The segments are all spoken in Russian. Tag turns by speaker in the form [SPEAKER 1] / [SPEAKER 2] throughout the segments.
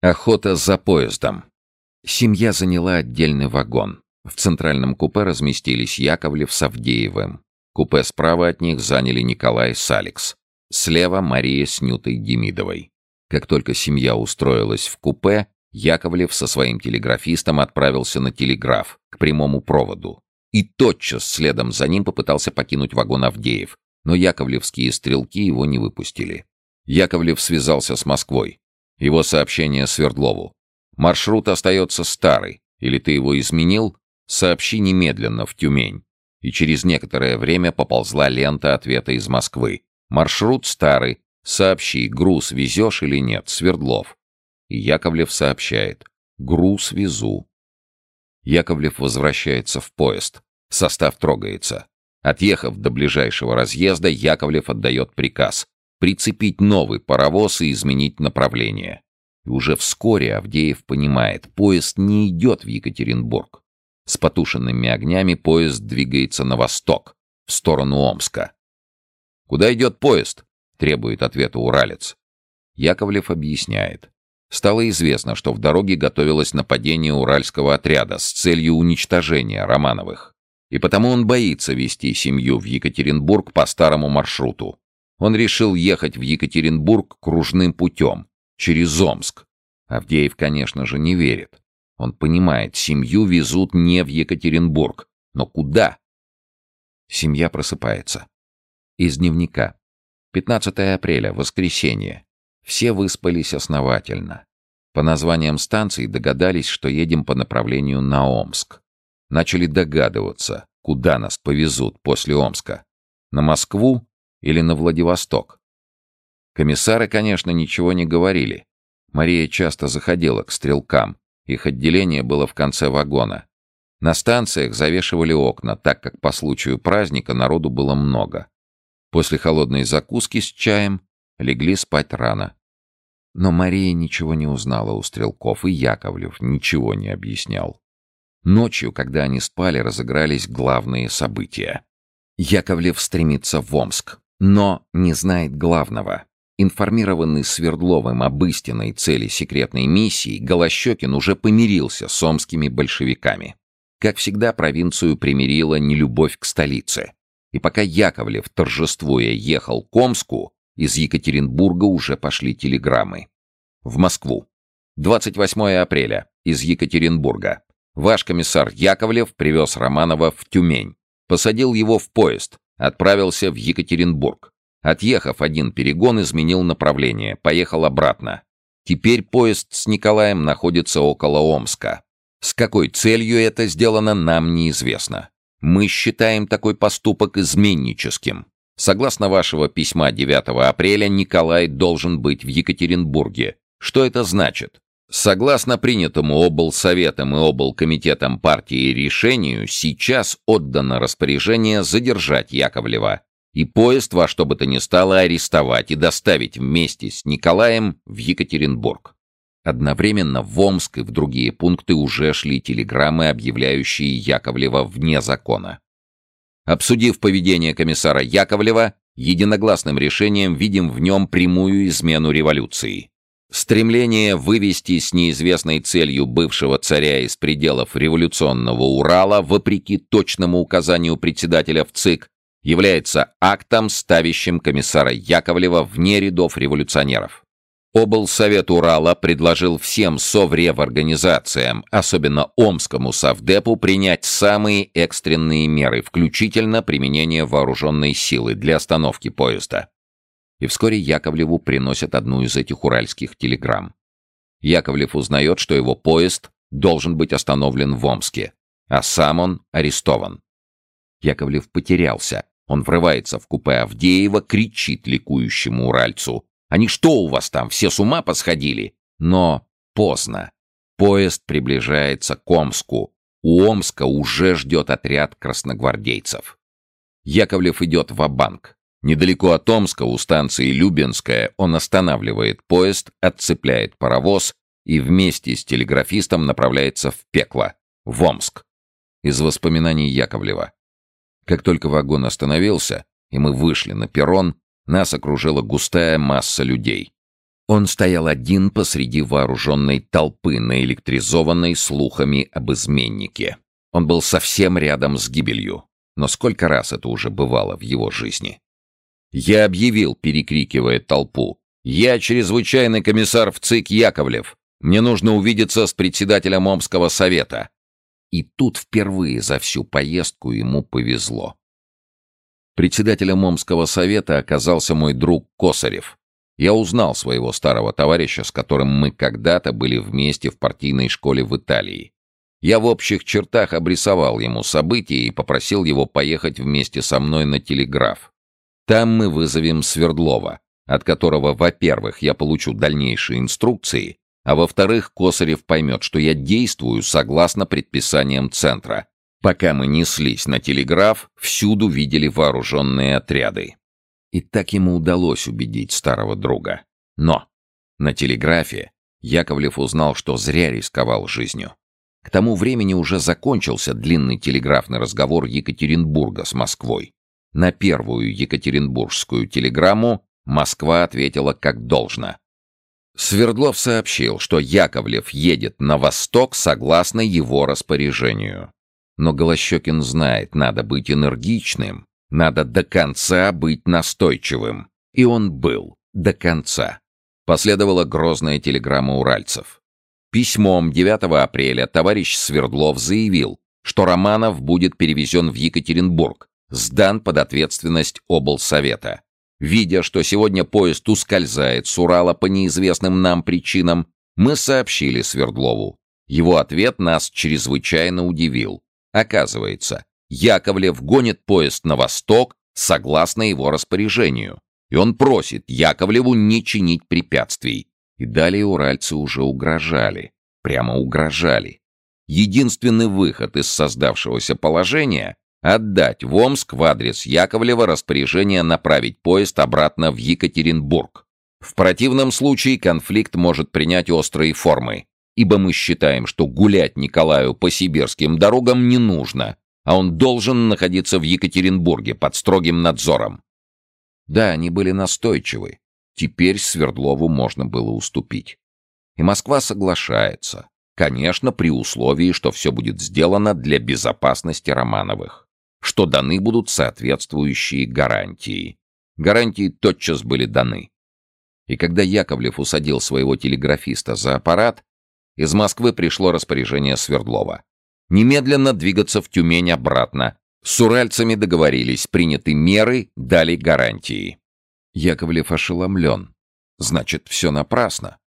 [SPEAKER 1] Охота за поездом. Семья заняла отдельный вагон. В центральном купе разместились Яковлев с Авдеевым. Купе справа от них заняли Николай с Алекс. Слева Мария с Нютой Демидовой. Как только семья устроилась в купе, Яковлев со своим телеграфистом отправился на телеграф, к прямому проводу. И тотчас следом за ним попытался покинуть вагон Авдеев, но яковлевские стрелки его не выпустили. Яковлев связался с Москвой. Его сообщение Свердлову. «Маршрут остается старый. Или ты его изменил? Сообщи немедленно в Тюмень». И через некоторое время поползла лента ответа из Москвы. «Маршрут старый. Сообщи, груз везешь или нет, Свердлов». И Яковлев сообщает. «Груз везу». Яковлев возвращается в поезд. Состав трогается. Отъехав до ближайшего разъезда, Яковлев отдает приказ прицепить новый паровоз и изменить направление. И уже вскоре Авдеев понимает, поезд не идет в Екатеринбург. С потушенными огнями поезд двигается на восток, в сторону Омска. «Куда идет поезд?» — требует ответа уралец. Яковлев объясняет. Стало известно, что в дороге готовилось нападение уральского отряда с целью уничтожения Романовых. И потому он боится вести семью в Екатеринбург по старому маршруту. Он решил ехать в Екатеринбург кружным путем, через Омск. Авдеев, конечно же, не верит. Он понимает, семью везут не в Екатеринбург. Но куда? Семья просыпается. Из дневника. 15 апреля, воскресенье. Все выспались основательно. По названиям станций догадались, что едем по направлению на Омск. Начали догадываться, куда нас повезут после Омска. На Москву или на Владивосток. Комиссары, конечно, ничего не говорили. Мария часто заходила к стрелкам. Их отделение было в конце вагона. На станциях завешивали окна, так как по случаю праздника народу было много. После холодной закуски с чаем легли спать рано. Но Мария ничего не узнала у стрелков, и Яковлев ничего не объяснял. Ночью, когда они спали, разыгрались главные события. Яковлев стремится в Омск, но не знает главного. Информированный Свердловым об истинной цели секретной миссии, Голощекин уже помирился с омскими большевиками. Как всегда, провинцию примирила нелюбовь к столице. И пока Яковлев, торжествуя, ехал к Омску, из Екатеринбурга уже пошли телеграммы. В Москву. 28 апреля. Из Екатеринбурга. Ваш комиссар Яковлев привез Романова в Тюмень. Посадил его в поезд. Отправился в Екатеринбург. Отъехав один перегон, изменил направление, поехал обратно. Теперь поезд с Николаем находится около Омска. С какой целью это сделано, нам неизвестно. Мы считаем такой поступок изменническим. Согласно вашего письма 9 апреля, Николай должен быть в Екатеринбурге. Что это значит? Согласно принятому облсоветом и облкомитетом партии решению, сейчас отдано распоряжение задержать Яковлева и поезд во что бы то ни стало арестовать и доставить вместе с Николаем в Екатеринбург. Одновременно в Омск и в другие пункты уже шли телеграммы, объявляющие Яковлева вне закона. Обсудив поведение комиссара Яковлева, единогласным решением видим в нем прямую измену революции. Стремление вывести с неизвестной целью бывшего царя из пределов революционного Урала, вопреки точному указанию председателя в ЦИК, является актом, ставящим комиссара Яковлева вне рядов революционеров. Облсовет Урала предложил всем совреворганизациям, особенно Омскому совдепу, принять самые экстренные меры, включительно применение вооруженной силы для остановки поезда и вскоре Яковлеву приносят одну из этих уральских телеграмм. Яковлев узнает, что его поезд должен быть остановлен в Омске, а сам он арестован. Яковлев потерялся. Он врывается в купе Авдеева, кричит ликующему уральцу. «Они что у вас там, все с ума посходили?» Но поздно. Поезд приближается к Омску. У Омска уже ждет отряд красногвардейцев. Яковлев идет в банк Недалеко от Омска, у станции Любенская, он останавливает поезд, отцепляет паровоз и вместе с телеграфистом направляется в пекло, в Омск. Из воспоминаний Яковлева. Как только вагон остановился, и мы вышли на перрон, нас окружила густая масса людей. Он стоял один посреди вооруженной толпы, наэлектризованной слухами об изменнике. Он был совсем рядом с гибелью. Но сколько раз это уже бывало в его жизни? Я объявил, перекрикивая толпу. «Я чрезвычайный комиссар в ЦИК Яковлев. Мне нужно увидеться с председателем Омского совета». И тут впервые за всю поездку ему повезло. Председателем Омского совета оказался мой друг Косарев. Я узнал своего старого товарища, с которым мы когда-то были вместе в партийной школе в Италии. Я в общих чертах обрисовал ему события и попросил его поехать вместе со мной на телеграф. Там мы вызовем Свердлова, от которого, во-первых, я получу дальнейшие инструкции, а во-вторых, Косарев поймет, что я действую согласно предписаниям центра. Пока мы неслись на телеграф, всюду видели вооруженные отряды. И так ему удалось убедить старого друга. Но на телеграфе Яковлев узнал, что зря рисковал жизнью. К тому времени уже закончился длинный телеграфный разговор Екатеринбурга с Москвой. На первую екатеринбургскую телеграмму Москва ответила как должно. Свердлов сообщил, что Яковлев едет на восток согласно его распоряжению. Но Голощекин знает, надо быть энергичным, надо до конца быть настойчивым. И он был до конца. Последовала грозная телеграмма уральцев. Письмом 9 апреля товарищ Свердлов заявил, что Романов будет перевезен в Екатеринбург, сдан под ответственность облсовета. Видя, что сегодня поезд ускользает с Урала по неизвестным нам причинам, мы сообщили Свердлову. Его ответ нас чрезвычайно удивил. Оказывается, Яковлев гонит поезд на восток согласно его распоряжению, и он просит Яковлеву не чинить препятствий. И далее уральцы уже угрожали, прямо угрожали. Единственный выход из создавшегося положения Отдать в Омск в адрес Яковлева распоряжение направить поезд обратно в Екатеринбург. В противном случае конфликт может принять острые формы, ибо мы считаем, что гулять Николаю по сибирским дорогам не нужно, а он должен находиться в Екатеринбурге под строгим надзором. Да, они были настойчивы. Теперь Свердлову можно было уступить. И Москва соглашается. Конечно, при условии, что все будет сделано для безопасности Романовых что даны будут соответствующие гарантии. Гарантии тотчас были даны. И когда Яковлев усадил своего телеграфиста за аппарат, из Москвы пришло распоряжение Свердлова. Немедленно двигаться в Тюмень обратно. С уральцами договорились, приняты меры, дали гарантии. Яковлев ошеломлен. Значит, все напрасно.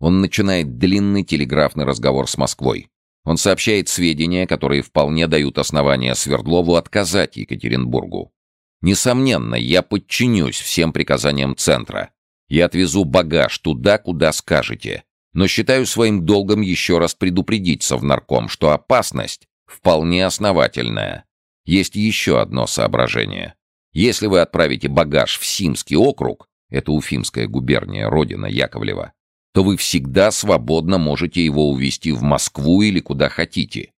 [SPEAKER 1] Он начинает длинный телеграфный разговор с Москвой. Он сообщает сведения, которые вполне дают основания Свердлову отказать Екатеринбургу. Несомненно, я подчинюсь всем приказаниям Центра. Я отвезу багаж туда, куда скажете. Но считаю своим долгом еще раз предупредить Совнарком, что опасность вполне основательная. Есть еще одно соображение. Если вы отправите багаж в Симский округ, это Уфимская губерния, родина Яковлева, то вы всегда свободно можете его увезти в Москву или куда хотите.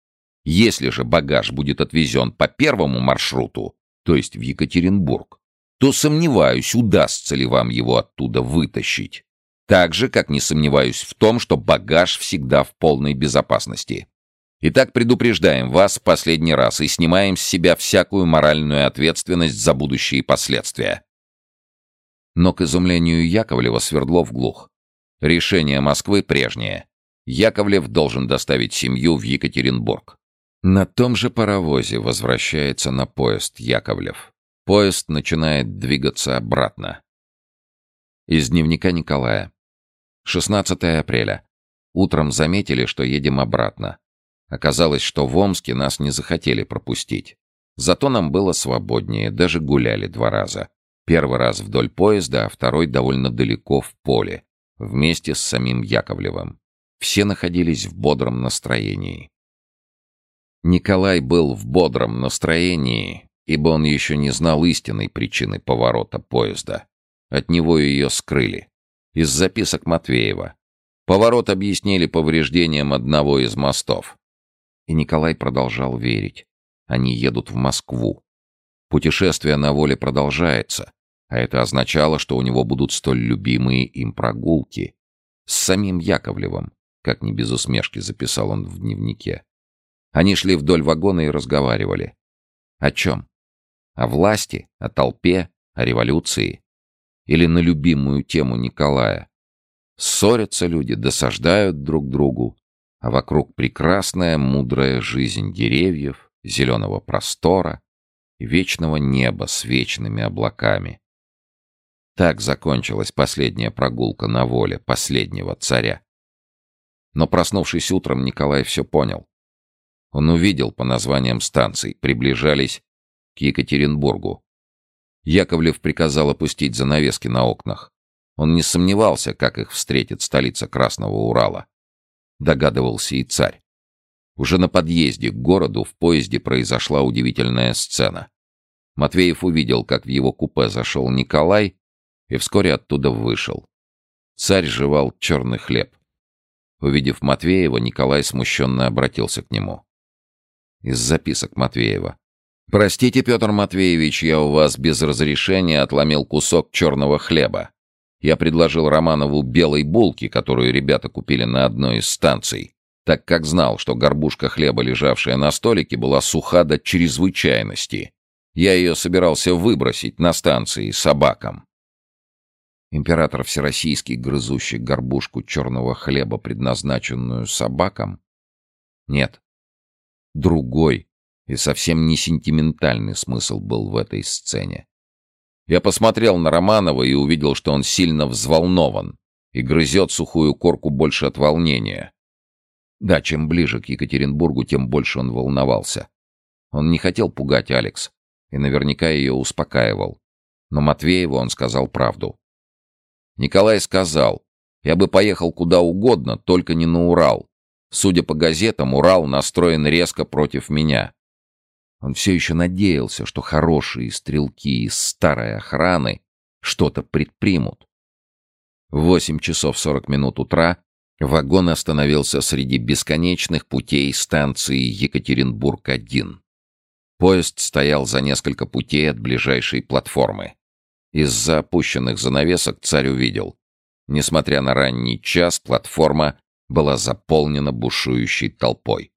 [SPEAKER 1] Если же багаж будет отвезен по первому маршруту, то есть в Екатеринбург, то сомневаюсь, удастся ли вам его оттуда вытащить. Так же, как не сомневаюсь в том, что багаж всегда в полной безопасности. Итак, предупреждаем вас в последний раз и снимаем с себя всякую моральную ответственность за будущие последствия. Но к изумлению Яковлева Свердлов глух. Решение Москвы прежнее. Яковлев должен доставить семью в Екатеринбург. На том же паровозе возвращается на поезд Яковлев. Поезд начинает двигаться обратно. Из дневника Николая. 16 апреля. Утром заметили, что едем обратно. Оказалось, что в Омске нас не захотели пропустить. Зато нам было свободнее, даже гуляли два раза. Первый раз вдоль поезда, а второй довольно далеко в поле вместе с самим Яковлевым. Все находились в бодром настроении. Николай был в бодром настроении, ибо он еще не знал истинной причины поворота поезда. От него ее скрыли. Из записок Матвеева. Поворот объяснили повреждением одного из мостов. И Николай продолжал верить. Они едут в Москву. Путешествие на воле продолжается. А это означало, что у него будут столь любимые им прогулки. С самим Яковлевым, как не без усмешки записал он в дневнике. Они шли вдоль вагона и разговаривали. О чем? О власти, о толпе, о революции? Или на любимую тему Николая? Ссорятся люди, досаждают друг другу, а вокруг прекрасная, мудрая жизнь деревьев, зеленого простора и вечного неба с вечными облаками. Так закончилась последняя прогулка на воле последнего царя. Но проснувшись утром, Николай все понял. Он увидел по названиям станций, приближались к Екатеринбургу. Яковлев приказал опустить занавески на окнах. Он не сомневался, как их встретит столица Красного Урала. Догадывался и царь. Уже на подъезде к городу в поезде произошла удивительная сцена. Матвеев увидел, как в его купе зашел Николай и вскоре оттуда вышел. Царь жевал черный хлеб. Увидев Матвеева, Николай смущенно обратился к нему. Из записок Матвеева. «Простите, Петр Матвеевич, я у вас без разрешения отломил кусок черного хлеба. Я предложил Романову белой булки, которую ребята купили на одной из станций, так как знал, что горбушка хлеба, лежавшая на столике, была суха до чрезвычайности. Я ее собирался выбросить на станции собакам. Император Всероссийский, грызущий горбушку черного хлеба, предназначенную собакам? Нет. Другой и совсем не сентиментальный смысл был в этой сцене. Я посмотрел на Романова и увидел, что он сильно взволнован и грызет сухую корку больше от волнения. Да, чем ближе к Екатеринбургу, тем больше он волновался. Он не хотел пугать Алекс и наверняка ее успокаивал. Но Матвееву он сказал правду. Николай сказал, я бы поехал куда угодно, только не на Урал. Судя по газетам, Урал настроен резко против меня. Он все еще надеялся, что хорошие стрелки из старой охраны что-то предпримут. В 8 часов 40 минут утра вагон остановился среди бесконечных путей станции Екатеринбург-1. Поезд стоял за несколько путей от ближайшей платформы. Из-за опущенных занавесок царь увидел. Несмотря на ранний час, платформа была заполнена бушующей толпой.